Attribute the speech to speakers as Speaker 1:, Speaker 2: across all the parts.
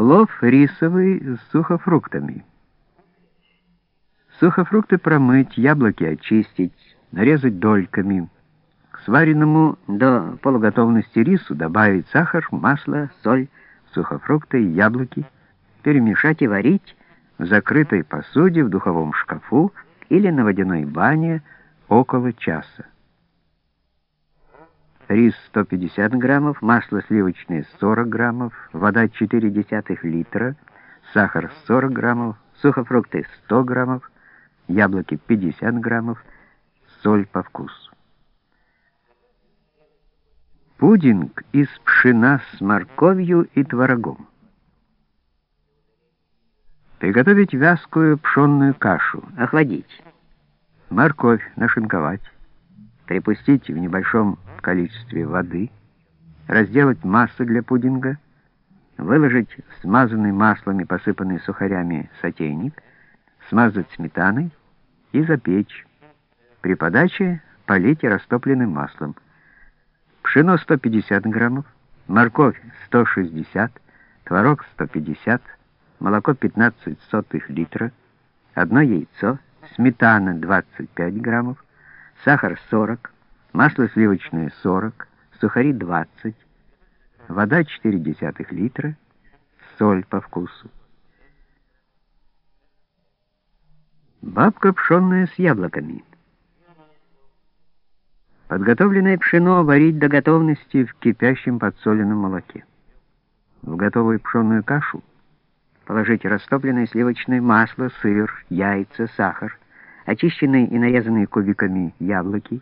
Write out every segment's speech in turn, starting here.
Speaker 1: Плов рисовый с сухофруктами. Сухофрукты промыть, яблоки очистить, нарезать дольками. К сваренному до полуготовности рису добавить сахар, масло, соль, сухофрукты и яблоки, перемешать и варить в закрытой посуде в духовом шкафу или на водяной бане около часа рис 150 граммов, масло сливочное 40 граммов, вода 0,4 литра, сахар 40 граммов, сухофрукты 100 граммов, яблоки 50 граммов, соль по вкусу. Пудинг из пшена с морковью и творогом. Приготовить вязкую пшенную кашу, охладить. Морковь нашинковать припустить в небольшом количестве воды, разделать массу для пудинга, выложить смазанный маслом и посыпанный сухарями сотейник, смазать сметаной и запечь. При подаче полить растопленным маслом. Пшено 150 граммов, морковь 160, творог 150, молоко 15 сотых литра, одно яйцо, сметана 25 граммов, сахар 40, масло сливочное 40, сухари 20, вода 0,4 литра, соль по вкусу. Бабка пшенная с яблоками. Подготовленное пшено варить до готовности в кипящем подсоленном молоке. В готовую пшенную кашу положить растопленное сливочное масло, сыр, яйца, сахар, очищенные и нарезанные кубиками яблоки,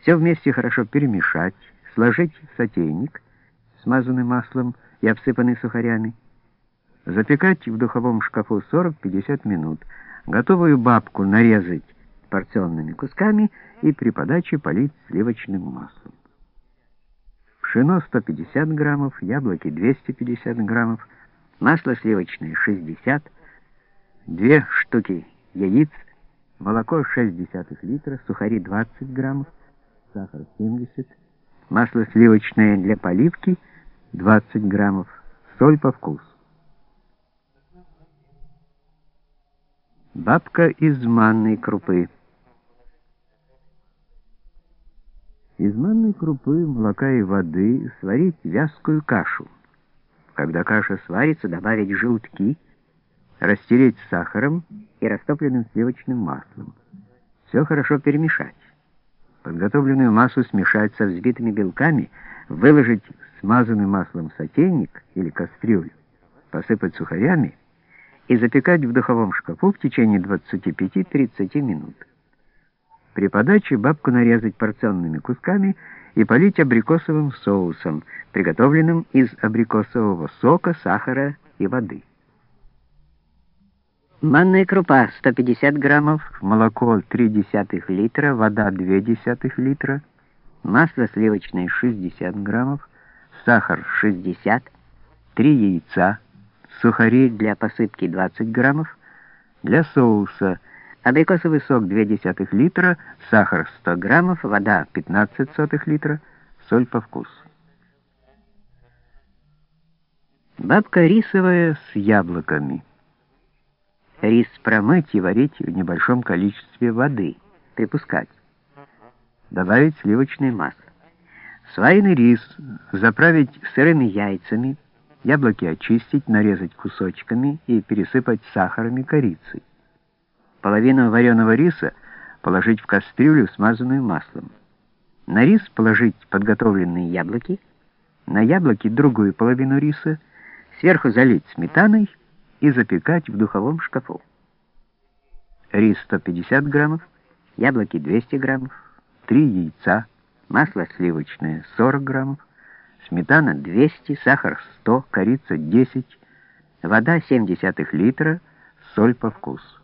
Speaker 1: все вместе хорошо перемешать, сложить в сотейник, смазанный маслом и обсыпанный сухарями, запекать в духовом шкафу 40-50 минут, готовую бабку нарезать порционными кусками и при подаче полить сливочным маслом. Пшено 150 граммов, яблоки 250 граммов, масло сливочное 60, две штуки яиц молоко 0,6 литра, сухари 20 граммов, сахар 70, масло сливочное для поливки 20 граммов, соль по вкусу. Бабка из манной крупы. Из манной крупы, молока и воды сварить вязкую кашу. Когда каша сварится, добавить желтки – растереть сахаром и растопленным сливочным маслом. Все хорошо перемешать. Подготовленную массу смешать со взбитыми белками, выложить смазанным маслом сотейник или кастрюлю, посыпать сухарями и запекать в духовом шкафу в течение 25-30 минут. При подаче бабку нарезать порционными кусками и полить абрикосовым соусом, приготовленным из абрикосового сока, сахара и воды. Манная крупа 150 граммов, молоко 0,3 литра, вода 0,2 литра, масло сливочное 60 граммов, сахар 60, 3 яйца, сухари для посыпки 20 граммов, для соуса. Абрикосовый сок 0,2 литра, сахар 100 граммов, вода 15 сотых литра, соль по вкусу. Бабка рисовая с яблоками. Рис промыть и варить в небольшом количестве воды. Припускать. Добавить сливочное масло. Сваренный рис заправить сырыми яйцами, яблоки очистить, нарезать кусочками и пересыпать сахаром и корицей. Половину вареного риса положить в кастрюлю, смазанную маслом. На рис положить подготовленные яблоки, на яблоки другую половину риса, сверху залить сметаной и запекать в духовом шкафу. Рис 150 граммов, яблоки 200 граммов, 3 яйца, масло сливочное 40 граммов, сметана 200, сахар 100, корица 10, вода 0,7 литра, соль по вкусу.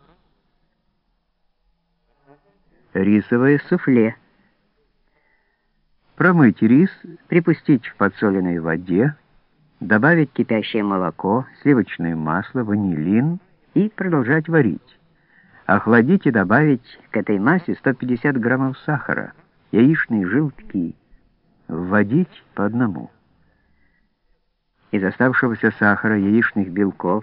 Speaker 1: Рисовое суфле. Промыть рис, припустить в подсоленной воде, добавить кипящее молоко, сливочное масло, ванилин и продолжать варить. Охладить и добавить к этой массе 150 граммов сахара, яичные желтки, вводить по одному. из оставшегося сахара, яичных белков,